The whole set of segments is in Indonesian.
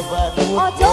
sebaru Ojo oh,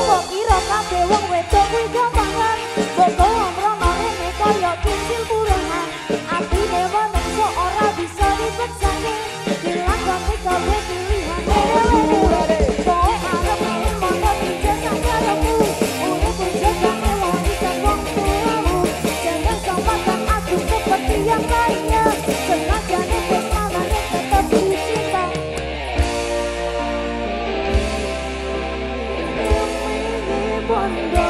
wonder.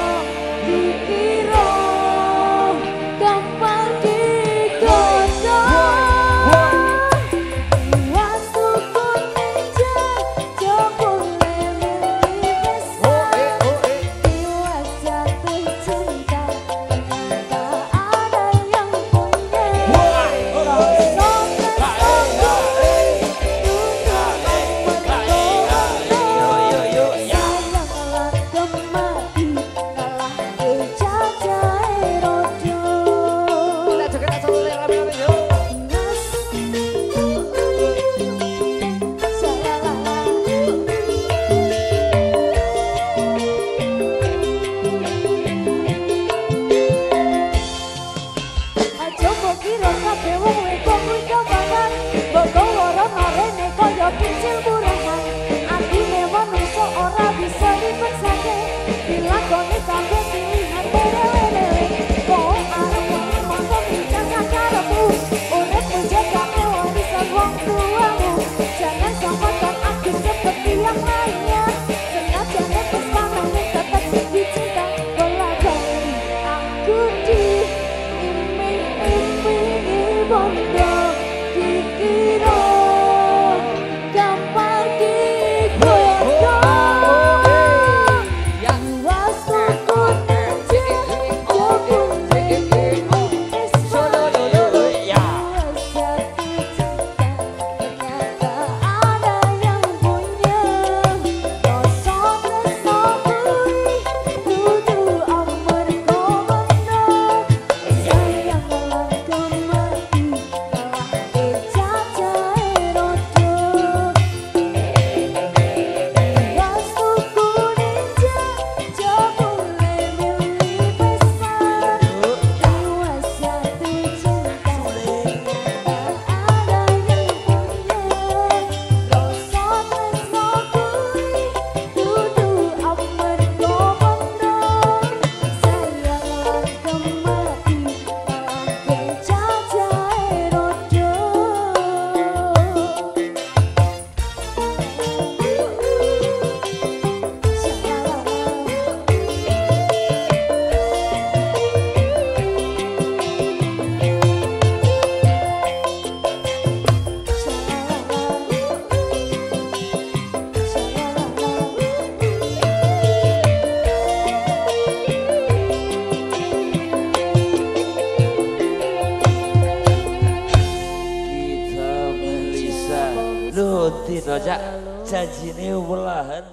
Cak. Janjine welahan